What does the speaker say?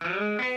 Bye.